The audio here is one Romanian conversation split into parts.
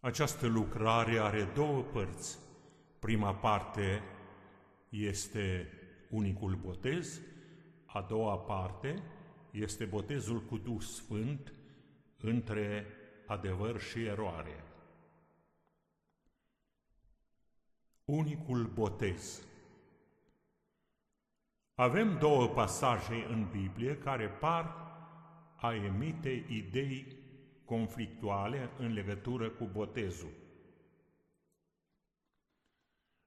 Această lucrare are două părți. Prima parte este unicul botez, a doua parte este botezul cu Duh Sfânt între adevăr și eroare. Unicul botez Avem două pasaje în Biblie care par a emite idei conflictuale în legătură cu botezul.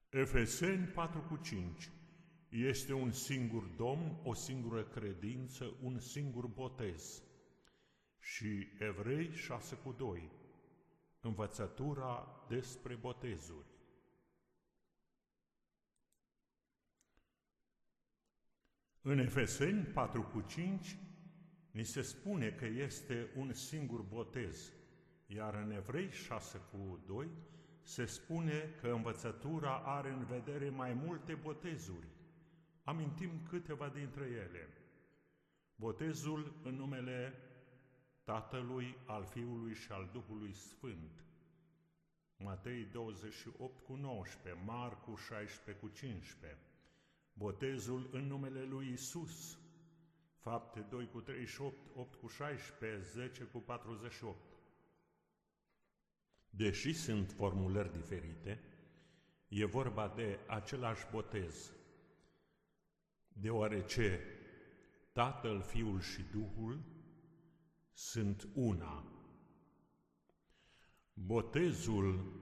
Efeseni 4 cu 5 Este un singur Domn, o singură credință, un singur botez. Și Evrei 6 cu 2 Învățătura despre botezuri. În Efeseni 4 cu 5 Ni se spune că este un singur botez, iar în Evrei 6 cu 2 se spune că învățătura are în vedere mai multe botezuri. Amintim câteva dintre ele. Botezul în numele Tatălui, al Fiului și al Duhului Sfânt. Matei 28 cu 19, Marcu 16 cu 15. Botezul în numele lui Isus, Fapte 2 cu 38, 8 cu 16, 10 cu 48. Deși sunt formulări diferite, e vorba de același botez, deoarece Tatăl, Fiul și Duhul sunt una. Botezul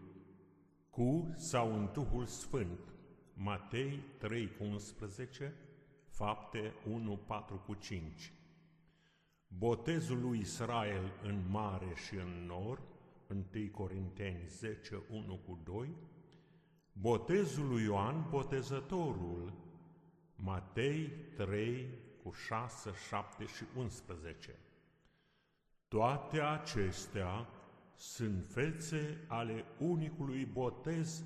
cu sau în Duhul Sfânt, Matei 3 cu 11, Fapte 1, 4 cu 5. Botezul lui Israel în mare și în nor, 1 Corinteni 10, 1 cu 2. Botezul lui Ioan Botezătorul, Matei 3 cu 6, 7 și 11. Toate acestea sunt fețe ale unicului botez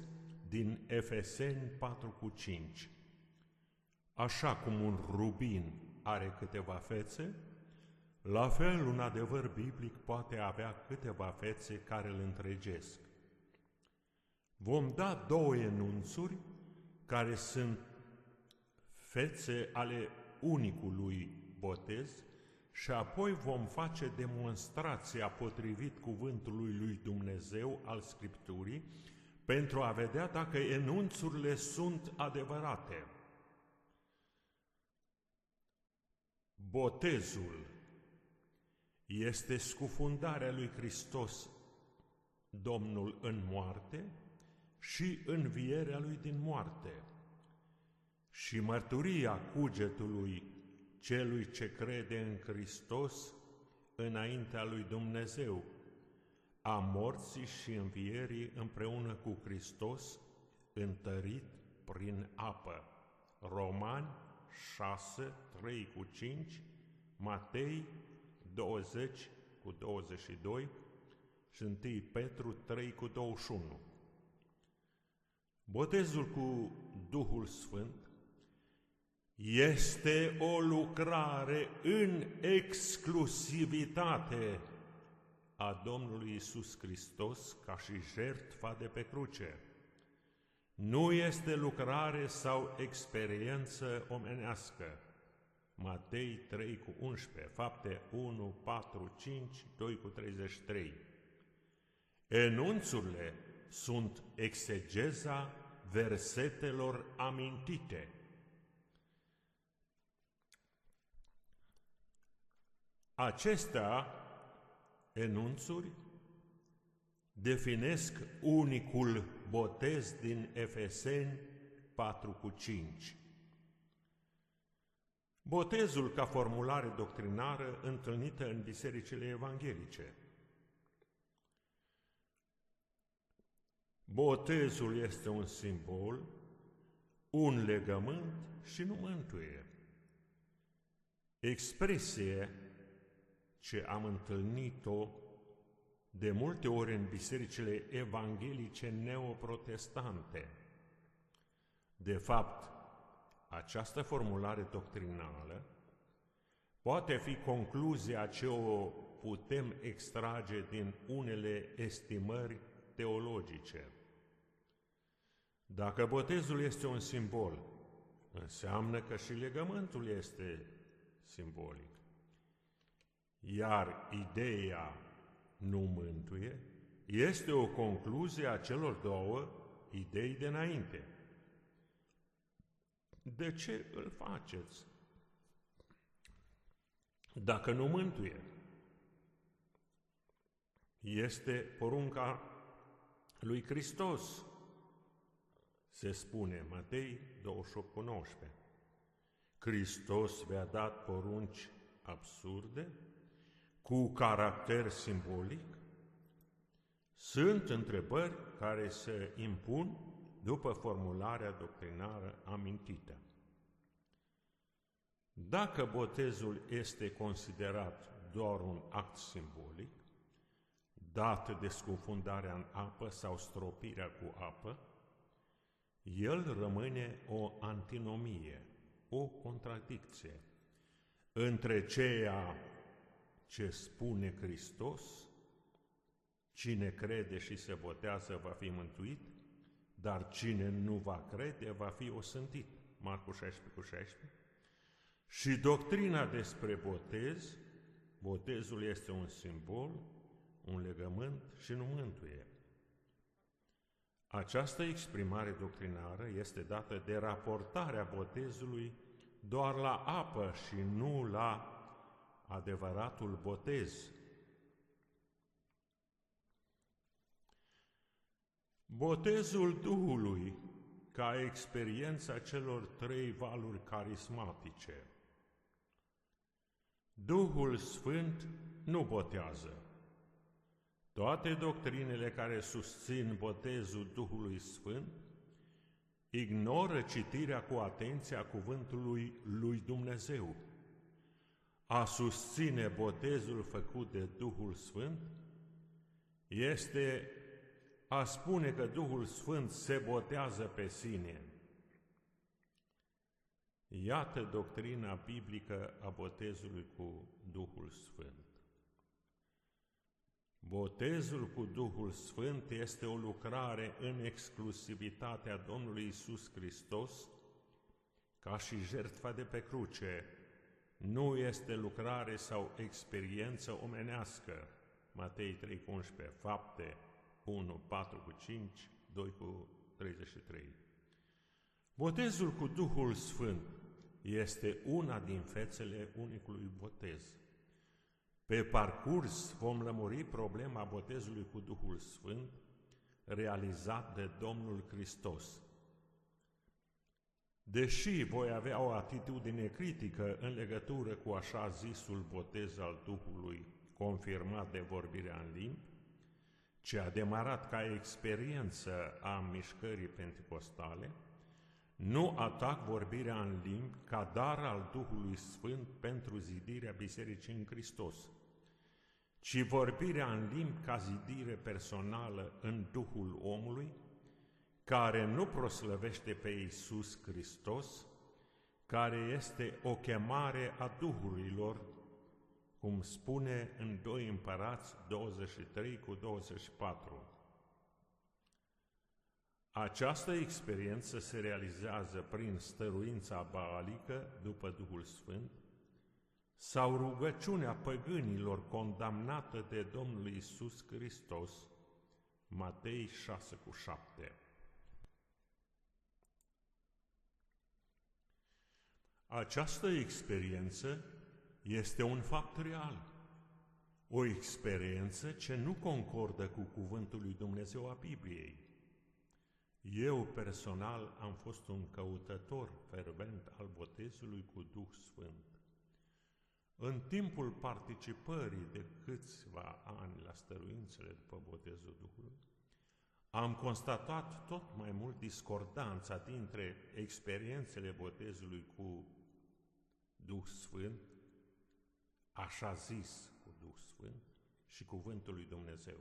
din Efeseni 4 cu 5. Așa cum un rubin are câteva fețe, la fel un adevăr biblic poate avea câteva fețe care îl întregesc. Vom da două enunțuri care sunt fețe ale unicului botez și apoi vom face demonstrația potrivit cuvântului lui Dumnezeu al Scripturii pentru a vedea dacă enunțurile sunt adevărate. Botezul este scufundarea lui Hristos, Domnul în moarte și învierea lui din moarte și mărturia cugetului celui ce crede în Hristos înaintea lui Dumnezeu, a morții și învierii împreună cu Hristos, întărit prin apă. Romani 6, 3 cu 5, Matei 20 cu 22 și 1 Petru 3 cu 21. Botezul cu Duhul Sfânt este o lucrare în exclusivitate a Domnului Isus Hristos ca și jertfa de pe cruce. Nu este lucrare sau experiență omenească. Matei 3 cu 11, fapte 1, 4, 5, 2 cu 33. Enunțurile sunt exegeza versetelor amintite. Acestea, enunțuri, definesc unicul botez din Efeseni 4 cu 5. Botezul ca formulare doctrinară întâlnită în bisericile evanghelice. Botezul este un simbol, un legământ și nu mântuie. Expresie ce am întâlnit-o de multe ori în bisericile evanghelice neoprotestante. De fapt, această formulare doctrinală poate fi concluzia ce o putem extrage din unele estimări teologice. Dacă botezul este un simbol, înseamnă că și legământul este simbolic. Iar ideea nu mântuie este o concluzie a celor două idei de înainte. De ce îl faceți? Dacă nu mântuie, este porunca lui Hristos, se spune Matei 28 cu 19. Hristos vi-a dat porunci absurde, cu caracter simbolic? Sunt întrebări care se impun după formularea doctrinară amintită. Dacă botezul este considerat doar un act simbolic, dat de scufundarea în apă sau stropirea cu apă, el rămâne o antinomie, o contradicție între ceea ce spune Hristos, cine crede și se botează va fi mântuit, dar cine nu va crede va fi osântit. Marcu 16 cu 16. Și doctrina despre botez, botezul este un simbol, un legământ și nu mântuie. Această exprimare doctrinară este dată de raportarea botezului doar la apă și nu la adevăratul botez. Botezul Duhului ca experiența celor trei valuri carismatice. Duhul Sfânt nu botează. Toate doctrinele care susțin botezul Duhului Sfânt ignoră citirea cu atenția cuvântului lui Dumnezeu. A susține botezul făcut de Duhul Sfânt este a spune că Duhul Sfânt se botează pe sine. Iată doctrina biblică a botezului cu Duhul Sfânt. Botezul cu Duhul Sfânt este o lucrare în exclusivitatea Domnului Isus Hristos, ca și jertfa de pe cruce. Nu este lucrare sau experiență omenească. Matei 3 11, fapte 1, 4 cu 5, 2 cu 33. Botezul cu Duhul Sfânt este una din fețele unicului botez. Pe parcurs vom lămuri problema botezului cu Duhul Sfânt realizat de Domnul Hristos. Deși voi avea o atitudine critică în legătură cu așa zisul botez al Duhului confirmat de vorbirea în limbi, ce a demarat ca experiență a mișcării pentecostale, nu atac vorbirea în limbi ca dar al Duhului Sfânt pentru zidirea Bisericii în Hristos, ci vorbirea în limbi ca zidire personală în Duhul omului, care nu proslăvește pe Iisus Hristos, care este o chemare a Duhurilor, cum spune în 2 Împărați 23 cu 24. Această experiență se realizează prin stăruința baalică după Duhul Sfânt sau rugăciunea păgânilor condamnată de Domnul Isus Hristos, Matei 6 cu 7. Această experiență este un fapt real, o experiență ce nu concordă cu cuvântul lui Dumnezeu a Bibliei. Eu personal am fost un căutător fervent al botezului cu Duh Sfânt. În timpul participării de câțiva ani la stăruințele după botezul Duhului, am constatat tot mai mult discordanța dintre experiențele botezului cu Duh Sfânt, așa zis cu Duh Sfânt, și cuvântul lui Dumnezeu.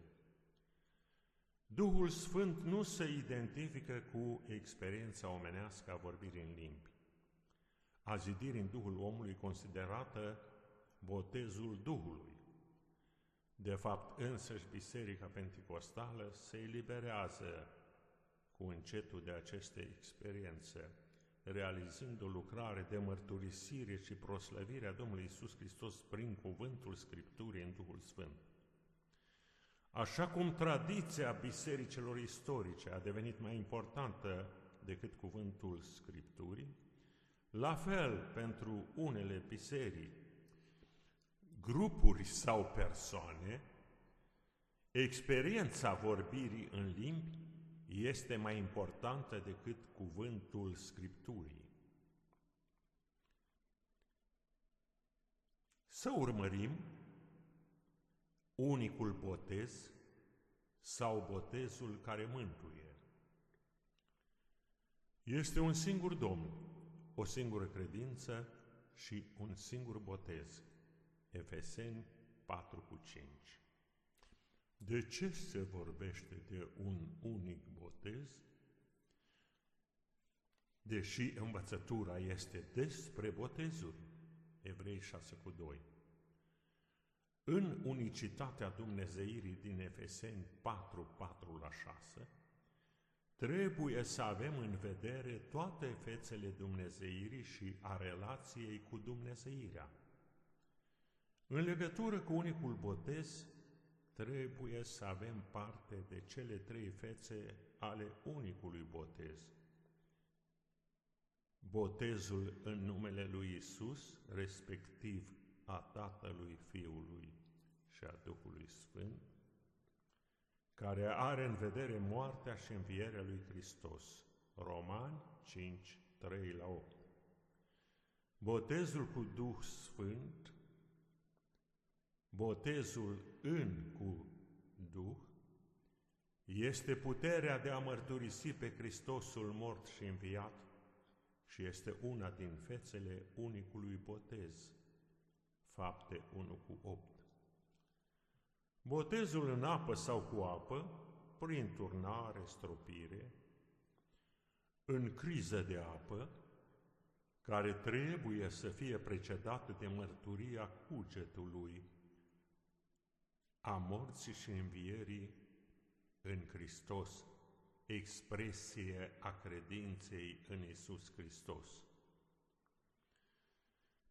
Duhul Sfânt nu se identifică cu experiența omenească a vorbirii în limbi. A zidirii în Duhul omului considerată botezul Duhului. De fapt, însăși Biserica Pentecostală se eliberează cu încetul de aceste experiențe, realizând o lucrare de mărturisire și proslăvire a Domnului Isus Hristos prin cuvântul Scripturii în Duhul Sfânt. Așa cum tradiția bisericilor istorice a devenit mai importantă decât cuvântul Scripturii, la fel pentru unele biserici, grupuri sau persoane, experiența vorbirii în limbi este mai importantă decât cuvântul Scripturii. Să urmărim unicul botez sau botezul care mântuie. Este un singur Domn, o singură credință și un singur botez. Efeseni 4 cu 5. De ce se vorbește de un unic botez? Deși învățătura este despre botezuri, Evrei 6 cu 2. În unicitatea Dumnezeirii din Efeseni 4, 4 la 6, trebuie să avem în vedere toate fețele Dumnezeirii și a relației cu Dumnezeirea. În legătură cu unicul botez, trebuie să avem parte de cele trei fețe ale unicului botez. Botezul în numele lui Isus, respectiv a Tatălui, Fiului și a Duhului Sfânt, care are în vedere moartea și învierea lui Hristos. Romani 5, 3 la 8. Botezul cu Duh Sfânt, botezul în cu Duh, este puterea de a mărturisi pe Hristosul mort și înviat și este una din fețele unicului botez. Fapte 1 cu 8. Botezul în apă sau cu apă, prin turnare, stropire, în criză de apă, care trebuie să fie precedată de mărturia cugetului a morții și învierii în Hristos, expresie a credinței în Isus Hristos.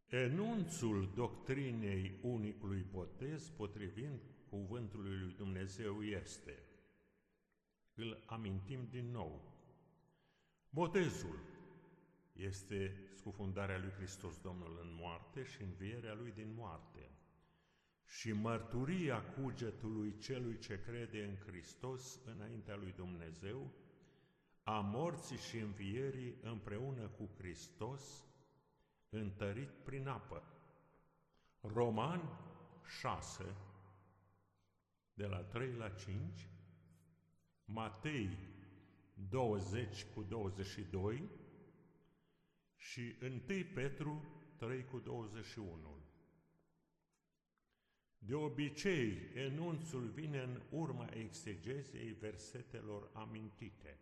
Enunțul doctrinei unicului botez, potrivit cuvântului lui Dumnezeu, este, îl amintim din nou, botezul este scufundarea lui Hristos Domnul în moarte și învierea lui din moarte și mărturia cugetului celui ce crede în Hristos înaintea lui Dumnezeu, a morții și învierii împreună cu Hristos, întărit prin apă. Roman 6, de la 3 la 5, Matei 20 cu 22 și 1 Petru 3 cu 21. De obicei, enunțul vine în urma exegezei versetelor amintite.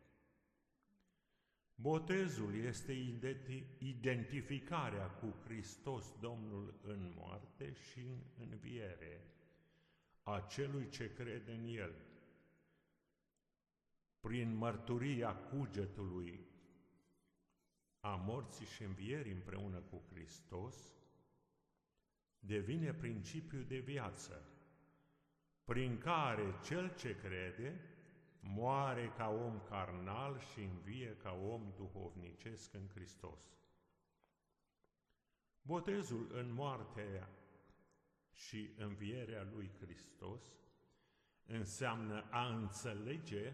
Botezul este identificarea cu Hristos Domnul în moarte și în înviere a celui ce crede în El. Prin mărturia cugetului a morții și învierii împreună cu Hristos, devine principiu de viață, prin care cel ce crede moare ca om carnal și învie ca om duhovnicesc în Hristos. Botezul în moartea și învierea lui Hristos înseamnă a înțelege,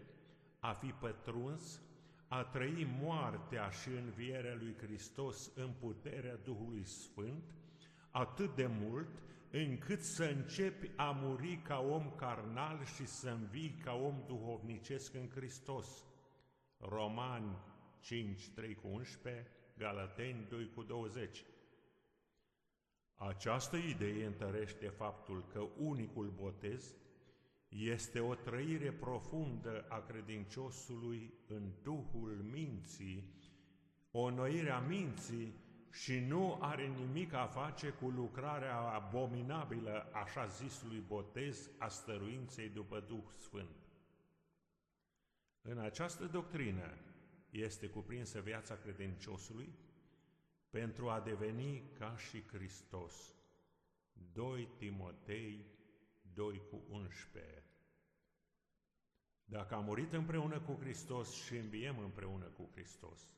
a fi pătruns, a trăi moartea și învierea lui Hristos în puterea Duhului Sfânt, atât de mult încât să începi a muri ca om carnal și să învii ca om duhovnicesc în Hristos. Romani 5, 3 cu 11, Galateni 2 cu 20. Această idee întărește faptul că unicul botez este o trăire profundă a credinciosului în Duhul minții, o noire a minții și nu are nimic a face cu lucrarea abominabilă, așa zisului botez, a stăruinței după Duh Sfânt. În această doctrină este cuprinsă viața credinciosului pentru a deveni ca și Hristos. 2 Timotei 2 cu 11 Dacă am murit împreună cu Hristos și înviem împreună cu Hristos.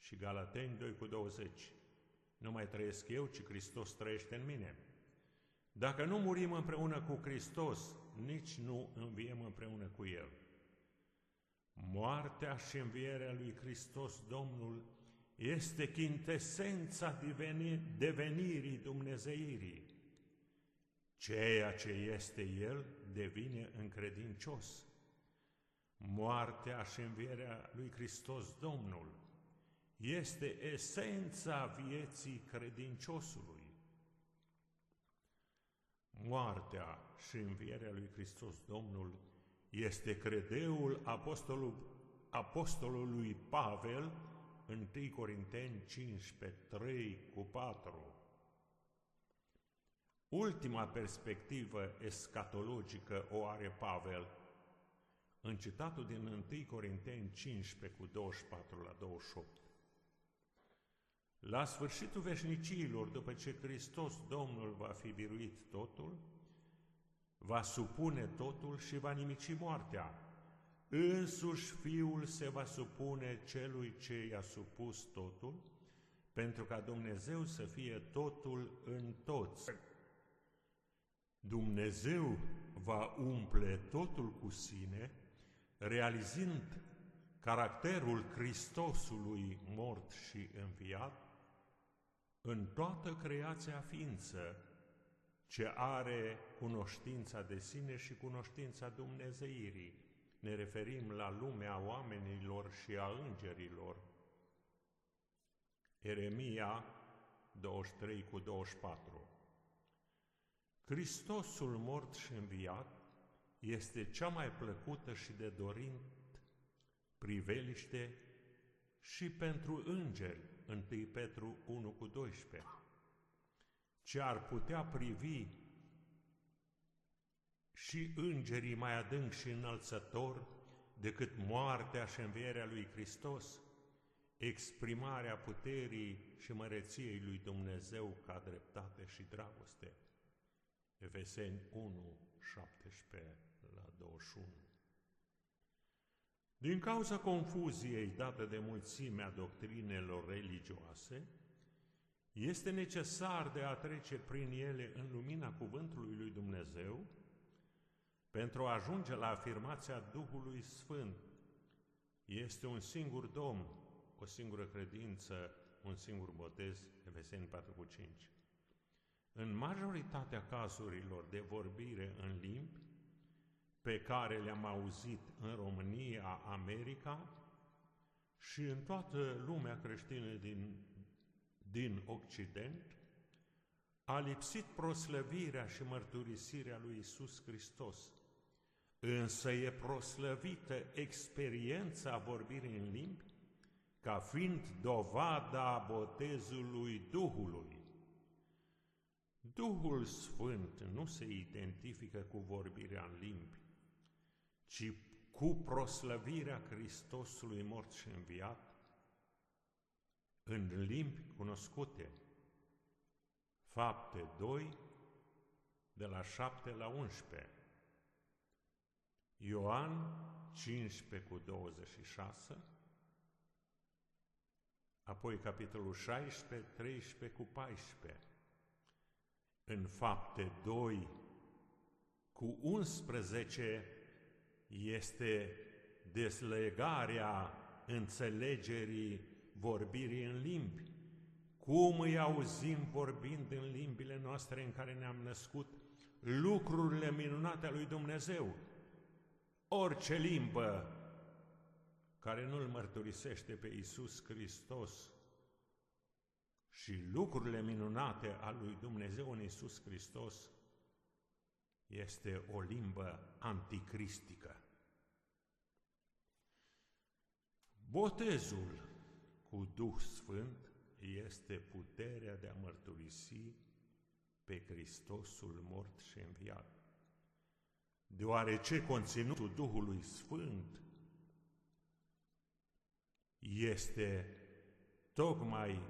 Și Galateni 2 cu 20 Nu mai trăiesc eu, ci Hristos trăiește în mine. Dacă nu murim împreună cu Hristos, nici nu înviem împreună cu El. Moartea și învierea lui Hristos Domnul este chintesența devenirii Dumnezeirii. Ceea ce este El devine încredincios. Moartea și învierea lui Hristos Domnul este esența vieții credinciosului. Moartea și învierea lui Hristos Domnul este credeul apostolul, apostolului Pavel 1 Corinteni 15, 3 cu 4. Ultima perspectivă escatologică o are Pavel în citatul din 1 Corinteni 15 cu 24 la 28. La sfârșitul veșniciilor, după ce Hristos Domnul va fi biruit totul, va supune totul și va nimici moartea. Însuși Fiul se va supune celui ce i-a supus totul, pentru ca Dumnezeu să fie totul în toți. Dumnezeu va umple totul cu sine, realizând caracterul Hristosului mort și înviat în toată creația ființă, ce are cunoștința de sine și cunoștința Dumnezeirii. Ne referim la lumea oamenilor și a îngerilor. Eremia 23 cu 24 Hristosul mort și înviat este cea mai plăcută și de dorit priveliște și pentru îngeri, 1 Petru 1 cu 12 ce ar putea privi și îngerii mai adânc și înălțător decât moartea și învierea lui Hristos, exprimarea puterii și măreției lui Dumnezeu ca dreptate și dragoste. Efeseni 1, 17 la 21. Din cauza confuziei dată de mulțimea doctrinelor religioase, este necesar de a trece prin ele în lumina cuvântului lui Dumnezeu pentru a ajunge la afirmația Duhului Sfânt. Este un singur Domn, o singură credință, un singur botez, Efeseni 4,5. În majoritatea cazurilor de vorbire în limbi pe care le-am auzit în România, America și în toată lumea creștină din din Occident, a lipsit proslăvirea și mărturisirea lui Isus Hristos, însă e proslăvită experiența vorbirii în limbi ca fiind dovada botezului Duhului. Duhul Sfânt nu se identifică cu vorbirea în limbi, ci cu proslăvirea Hristosului mort și înviat, în limbi cunoscute. Fapte 2, de la 7 la 11. Ioan 15 cu 26, apoi capitolul 16, 13 cu 14. În fapte 2 cu 11 este deslegarea înțelegerii vorbirii în limbi. Cum îi auzim vorbind în limbile noastre în care ne-am născut lucrurile minunate a lui Dumnezeu? Orice limbă care nu-L mărturisește pe Iisus Hristos și lucrurile minunate a lui Dumnezeu în Iisus Hristos este o limbă anticristică. Botezul cu Duh Sfânt este puterea de a mărturisi pe Hristosul mort și înviat. Deoarece conținutul Duhului Sfânt este tocmai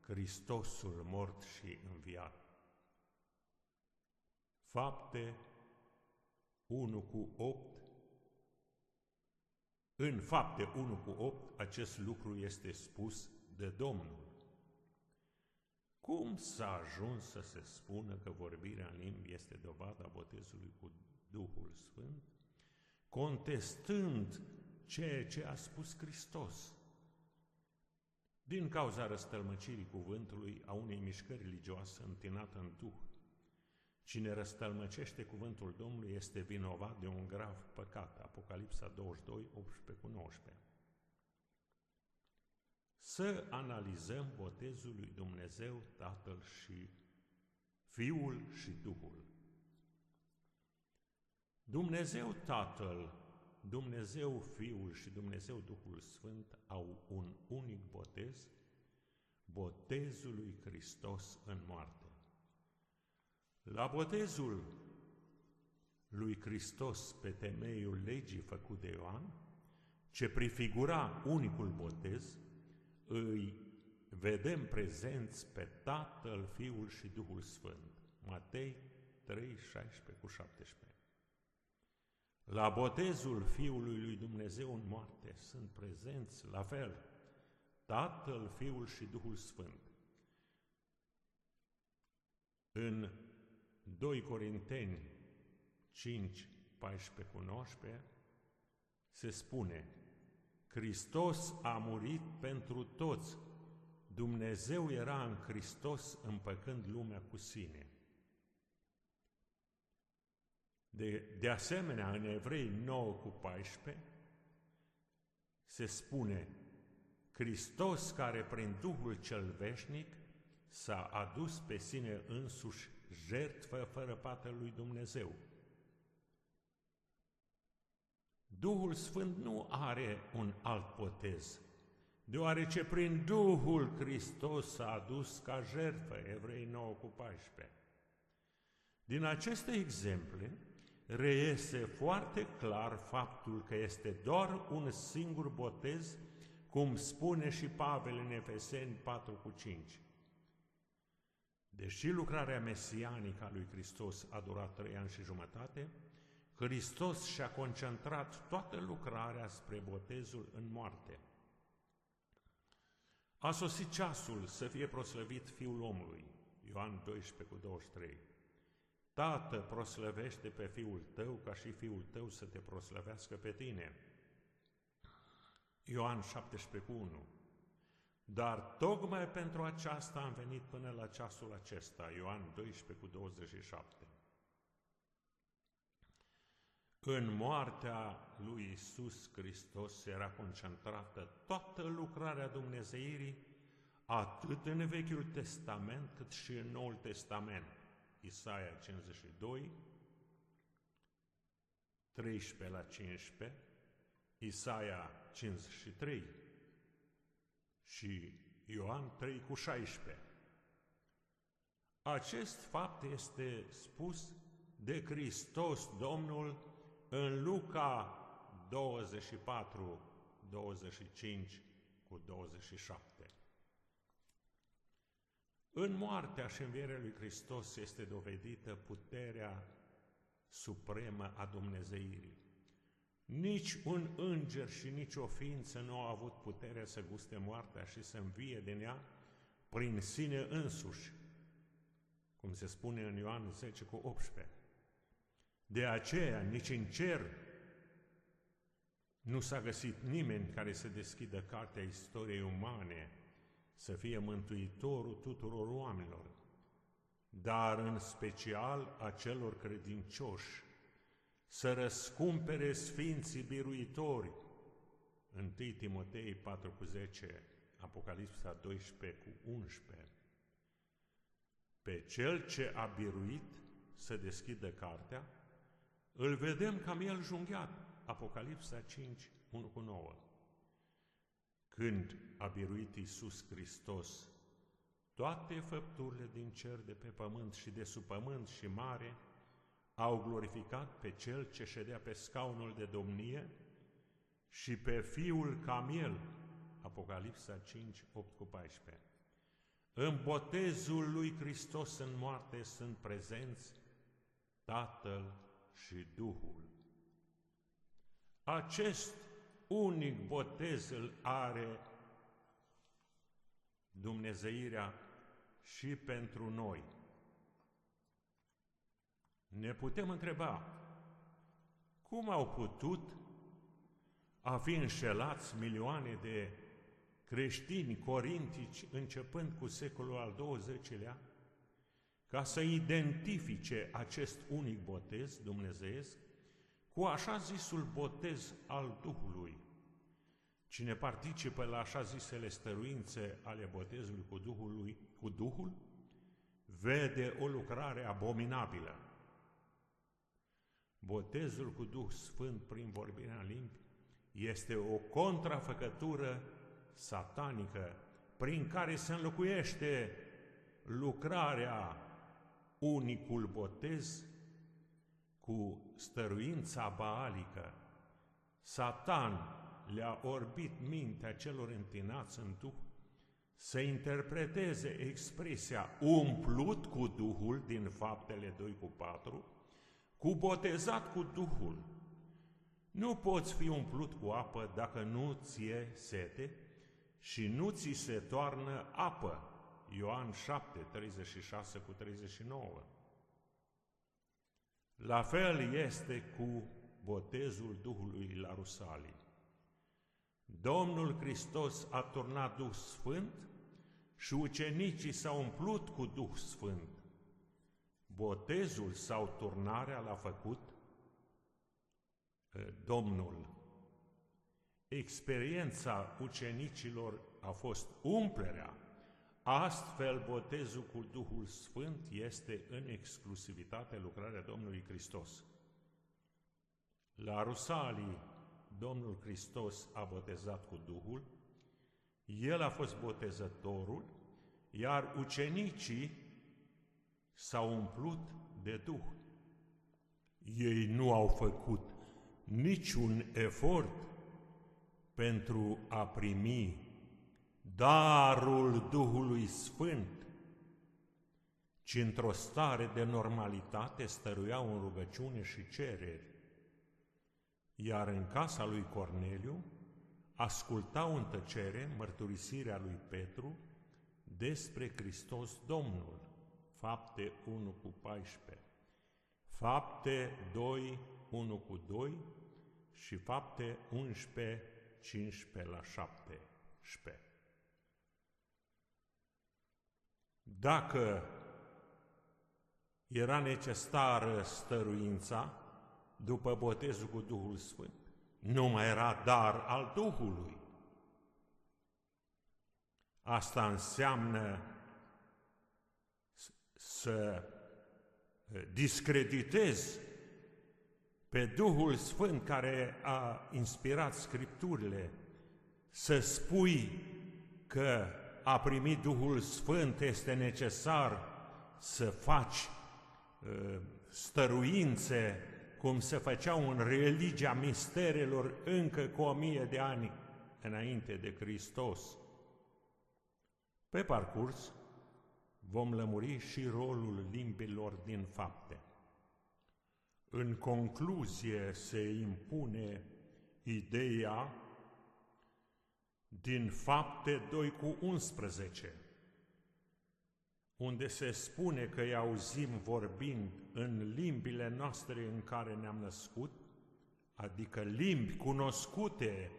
Hristosul mort și înviat. Fapte 1 cu 8 În fapte 1 cu 8 acest lucru este spus de Domnul. Cum s-a ajuns să se spună că vorbirea în limbi este dovada botezului cu Duhul Sfânt, contestând ceea ce a spus Hristos? Din cauza răstălmăcirii cuvântului a unei mișcări religioase întinată în Duh, Cine răstălmăcește cuvântul Domnului este vinovat de un grav păcat. Apocalipsa 22, 18 cu 19 să analizăm botezul lui Dumnezeu Tatăl și Fiul și Duhul. Dumnezeu Tatăl, Dumnezeu Fiul și Dumnezeu Duhul Sfânt au un unic botez, botezul lui Hristos în moarte. La botezul lui Hristos pe temeiul legii făcut de Ioan, ce prefigura unicul botez, îi vedem prezenți pe Tatăl, Fiul și Duhul Sfânt. Matei 3, 16 cu 17. La botezul Fiului lui Dumnezeu în moarte sunt prezenți la fel Tatăl, Fiul și Duhul Sfânt. În 2 Corinteni 5, 14 cu 19 se spune Hristos a murit pentru toți. Dumnezeu era în Hristos împăcând lumea cu sine. De, de asemenea, în Evrei 9 cu 14 se spune Hristos care prin Duhul cel veșnic s-a adus pe sine însuși jertfă fără pată lui Dumnezeu Duhul Sfânt nu are un alt potez, deoarece prin Duhul Hristos s-a adus ca jertfă, Evrei 9 cu 14. Din aceste exemple reiese foarte clar faptul că este doar un singur botez, cum spune și Pavel în Efeseni 4 cu 5. Deși lucrarea mesianică a lui Hristos a durat trei ani și jumătate, Hristos și-a concentrat toată lucrarea spre botezul în moarte. A sosit ceasul să fie proslăvit Fiul omului, Ioan 12 cu 23. Tată, proslăvește pe Fiul tău ca și Fiul tău să te proslăvească pe tine. Ioan 17 cu 1. Dar tocmai pentru aceasta am venit până la ceasul acesta, Ioan 12 cu 27. În moartea lui Isus Hristos era concentrată toată lucrarea Dumnezeirii, atât în Vechiul Testament cât și în Noul Testament. Isaia 52, 13 la 15, Isaia 53 și Ioan 3 cu 16. Acest fapt este spus de Hristos Domnul în Luca 24, 25 cu 27. În moartea și învierea lui Hristos este dovedită puterea supremă a Dumnezeirii. Nici un înger și nici o ființă nu au avut puterea să guste moartea și să învie din ea prin sine însuși, cum se spune în Ioan 10 cu 18. De aceea, nici în cer nu s-a găsit nimeni care să deschidă cartea istoriei umane, să fie mântuitorul tuturor oamenilor, dar în special a celor credincioși, să răscumpere Sfinții Biruitori, 1 Timotei 4 cu 10, Apocalipsa 12 cu 11. Pe cel ce a biruit să deschidă cartea, îl vedem ca miel junghiat, Apocalipsa 5, 1 cu 9. când a biruit Iisus Hristos toate făpturile din cer, de pe pământ și de sub pământ și mare, au glorificat pe Cel ce ședea pe scaunul de domnie și pe Fiul Camel, Apocalipsa 5, 8 cu 14. În botezul lui Hristos în moarte sunt prezenți Tatăl și Duhul. Acest unic botez îl are Dumnezeirea și pentru noi. Ne putem întreba, cum au putut a fi înșelați milioane de creștini corintici începând cu secolul al XX-lea, ca să identifice acest unic botez dumnezeiesc cu așa zisul botez al Duhului. Cine participă la așa zisele stăruințe ale botezului cu Duhul, cu Duhul vede o lucrare abominabilă. Botezul cu Duh Sfânt prin vorbirea în limbi este o contrafăcătură satanică prin care se înlocuiește lucrarea unicul botez cu stăruința baalică. Satan le-a orbit mintea celor întinați în Duh să interpreteze expresia umplut cu Duhul din faptele 2 cu 4, cu botezat cu Duhul. Nu poți fi umplut cu apă dacă nu ție sete și nu ți se toarnă apă. Ioan 7, 36 cu 39. La fel este cu botezul Duhului la Rusalii. Domnul Hristos a turnat Duh Sfânt și ucenicii s-au umplut cu Duh Sfânt. Botezul sau turnarea l-a făcut eh, Domnul. Experiența ucenicilor a fost umplerea. Astfel, botezul cu Duhul Sfânt este în exclusivitate lucrarea Domnului Hristos. La Rusalii, Domnul Hristos a botezat cu Duhul, El a fost botezătorul, iar ucenicii s-au umplut de Duh. Ei nu au făcut niciun efort pentru a primi darul Duhului Sfânt, ci într-o stare de normalitate stăruiau în rugăciune și cereri iar în casa lui Corneliu ascultau în tăcere mărturisirea lui Petru despre Hristos Domnul. Fapte 1 cu 14, Fapte 2, 1 cu 2 și Fapte 11, 15 la 17. Dacă era necesară stăruința, după botezul cu Duhul Sfânt. Nu mai era dar al Duhului. Asta înseamnă să discreditezi pe Duhul Sfânt care a inspirat Scripturile, să spui că a primit Duhul Sfânt este necesar să faci uh, stăruințe cum se făceau în religia misterelor încă cu o mie de ani înainte de Hristos. Pe parcurs vom lămuri și rolul limbilor din fapte. În concluzie se impune ideea din fapte 2 cu 11, unde se spune că îi auzim vorbind în limbile noastre în care ne-am născut, adică limbi cunoscute,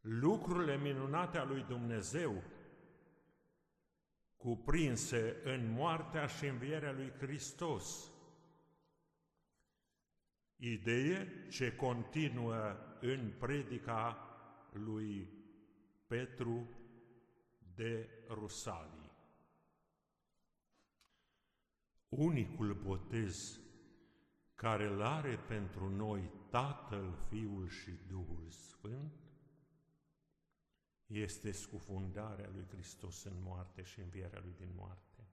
lucrurile minunate a lui Dumnezeu, cuprinse în moartea și învierea lui Hristos. Idee ce continuă în predica lui Petru de Rusalii unicul botez care îl are pentru noi Tatăl, Fiul și Duhul Sfânt, este scufundarea lui Hristos în moarte și învierea lui din moarte.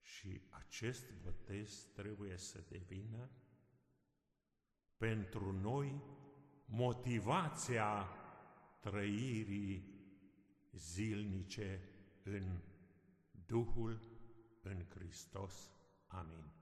Și acest botez trebuie să devină pentru noi motivația trăirii zilnice în Duhul în Hristos. Amin.